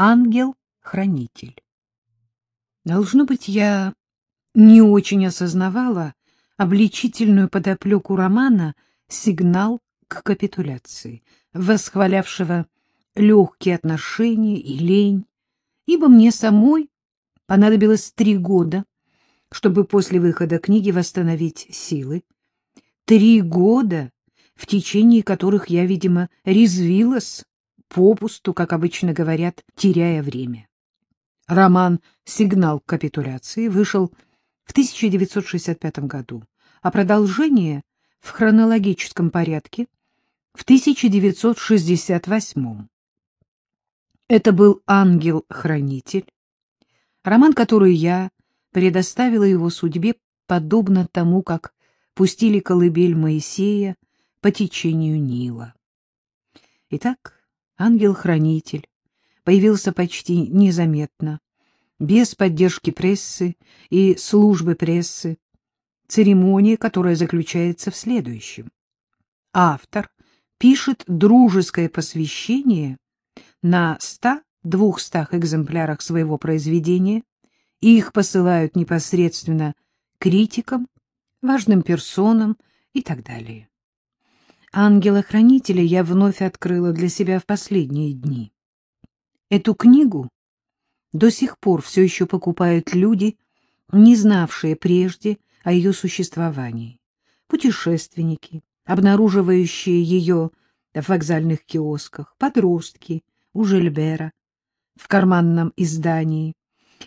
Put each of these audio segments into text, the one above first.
Ангел-хранитель. Должно быть, я не очень осознавала обличительную подоплеку романа «Сигнал к капитуляции», восхвалявшего легкие отношения и лень, ибо мне самой понадобилось три года, чтобы после выхода книги восстановить силы. Три года, в течение которых я, видимо, резвилась попусту, как обычно говорят, теряя время. Роман «Сигнал к капитуляции» вышел в 1965 году, а продолжение в хронологическом порядке в 1968. Это был «Ангел-хранитель», роман, который я предоставила его судьбе, подобно тому, как пустили колыбель Моисея по течению Нила. Итак, ангел-хранитель появился почти незаметно, без поддержки прессы и службы прессы, церемония, которая заключается в следующем. Автор пишет дружеское посвящение на 100-200 экземплярах своего произведения, и их посылают непосредственно критикам, важным персонам и так далее. Ангела-хранителя я вновь открыла для себя в последние дни. Эту книгу до сих пор все еще покупают люди, не знавшие прежде о ее существовании, путешественники, обнаруживающие ее в вокзальных киосках, подростки у Жильбера, в карманном издании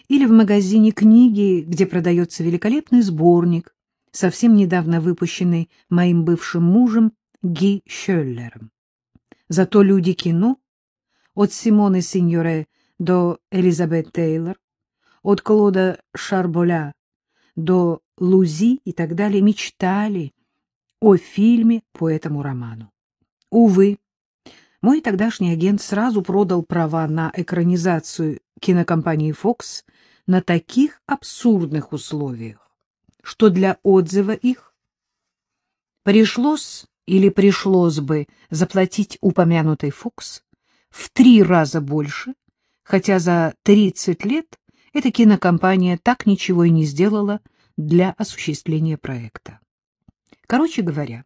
или в магазине книги, где продается великолепный сборник, совсем недавно выпущенный моим бывшим мужем Ги Шеллером. Зато люди кино от Симоны Синьоре до Элизабет Тейлор, от Клода Шарболя до Лузи и так далее мечтали о фильме по этому роману. Увы, мой тогдашний агент сразу продал права на экранизацию кинокомпании Fox на таких абсурдных условиях, что для отзыва их пришлось или пришлось бы заплатить упомянутый Фокс в три раза больше, хотя за 30 лет эта кинокомпания так ничего и не сделала для осуществления проекта. Короче говоря,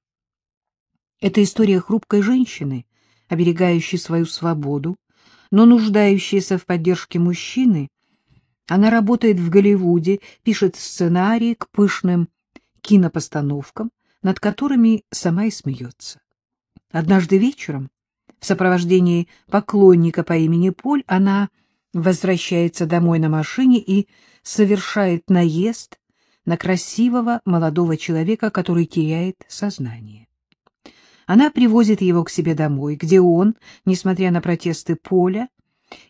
это история хрупкой женщины, оберегающей свою свободу, но нуждающейся в поддержке мужчины. Она работает в Голливуде, пишет сценарии к пышным кинопостановкам, над которыми сама и смеется. Однажды вечером в сопровождении поклонника по имени Поль она возвращается домой на машине и совершает наезд на красивого молодого человека, который теряет сознание. Она привозит его к себе домой, где он, несмотря на протесты Поля,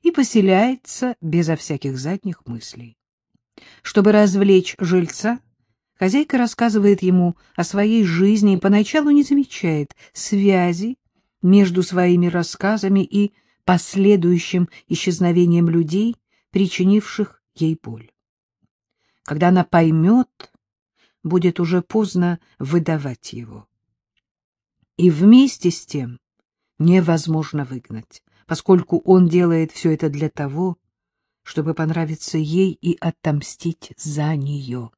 и поселяется безо всяких задних мыслей. Чтобы развлечь жильца, хозяйка рассказывает ему о своей жизни и поначалу не замечает связи между своими рассказами и последующим исчезновением людей, причинивших ей боль. Когда она поймет, будет уже поздно выдавать его. И вместе с тем невозможно выгнать, поскольку он делает все это для того, чтобы понравиться ей и отомстить за нее.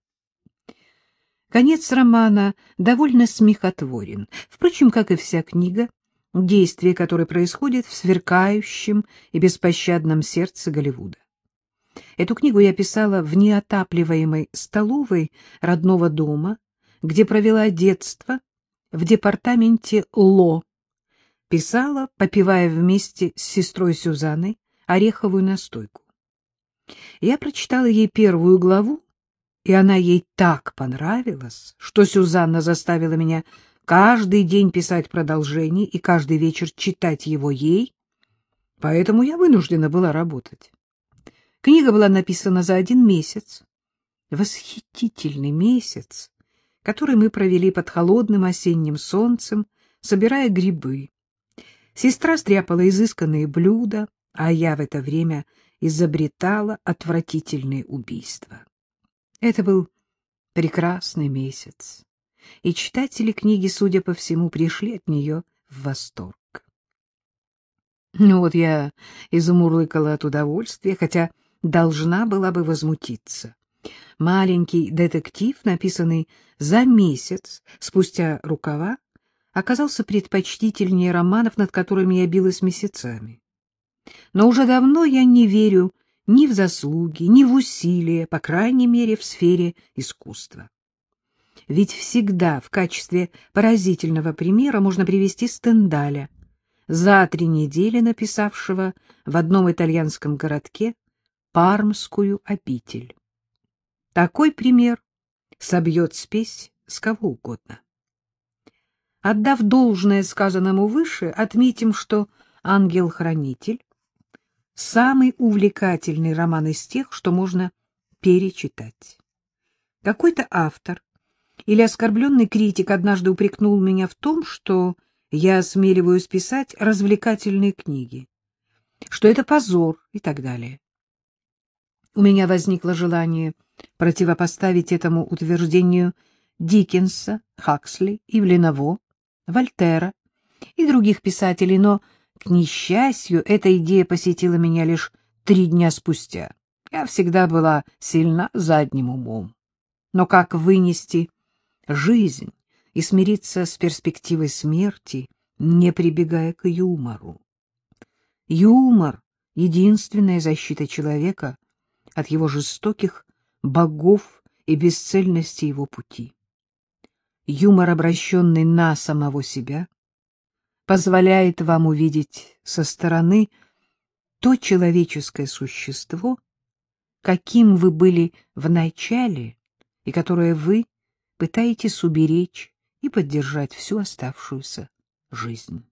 Конец романа довольно смехотворен, впрочем, как и вся книга, действие которой происходит в сверкающем и беспощадном сердце Голливуда. Эту книгу я писала в неотапливаемой столовой родного дома, где провела детство в департаменте Ло. Писала, попивая вместе с сестрой Сюзанной ореховую настойку. Я прочитала ей первую главу, и она ей так понравилась, что Сюзанна заставила меня каждый день писать продолжение и каждый вечер читать его ей, поэтому я вынуждена была работать. Книга была написана за один месяц. Восхитительный месяц, который мы провели под холодным осенним солнцем, собирая грибы. Сестра стряпала изысканные блюда, а я в это время изобретала отвратительные убийства. Это был прекрасный месяц, и читатели книги, судя по всему, пришли от нее в восторг. Ну вот я изумурлыкала от удовольствия, хотя должна была бы возмутиться. Маленький детектив, написанный за месяц спустя рукава, оказался предпочтительнее романов, над которыми я билась месяцами. Но уже давно я не верю ни в заслуги, ни в усилия, по крайней мере, в сфере искусства. Ведь всегда в качестве поразительного примера можно привести Стендаля, за три недели написавшего в одном итальянском городке Пармскую обитель. Такой пример собьет спесь с кого угодно. Отдав должное сказанному выше, отметим, что «Ангел-хранитель» — самый увлекательный роман из тех, что можно перечитать. Какой-то автор или оскорбленный критик однажды упрекнул меня в том, что я осмеливаюсь писать развлекательные книги, что это позор и так далее. У меня возникло желание противопоставить этому утверждению Диккенса, Хаксли, Ивленово, Вольтера и других писателей, но, к несчастью, эта идея посетила меня лишь три дня спустя. Я всегда была сильна задним умом. Но как вынести жизнь и смириться с перспективой смерти, не прибегая к юмору? Юмор — единственная защита человека от его жестоких богов и бесцельности его пути. Юмор, обращенный на самого себя, позволяет вам увидеть со стороны то человеческое существо, каким вы были в начале и которое вы пытаетесь уберечь и поддержать всю оставшуюся жизнь.